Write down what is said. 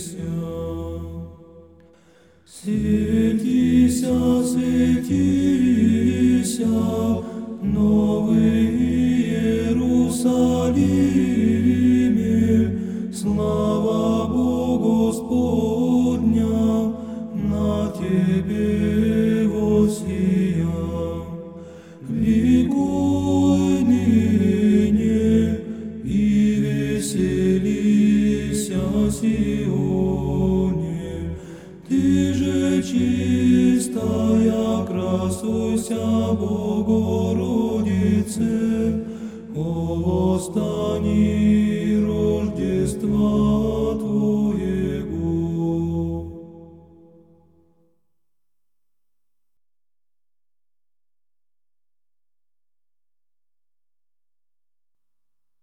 песня. Светися, светися, новый Иерусалиме, слава Богу Господня на тебе восия. Великой ныне и веселее. Сионе, Ты же чистая, красуйся, Богородице, о восстании Рождества.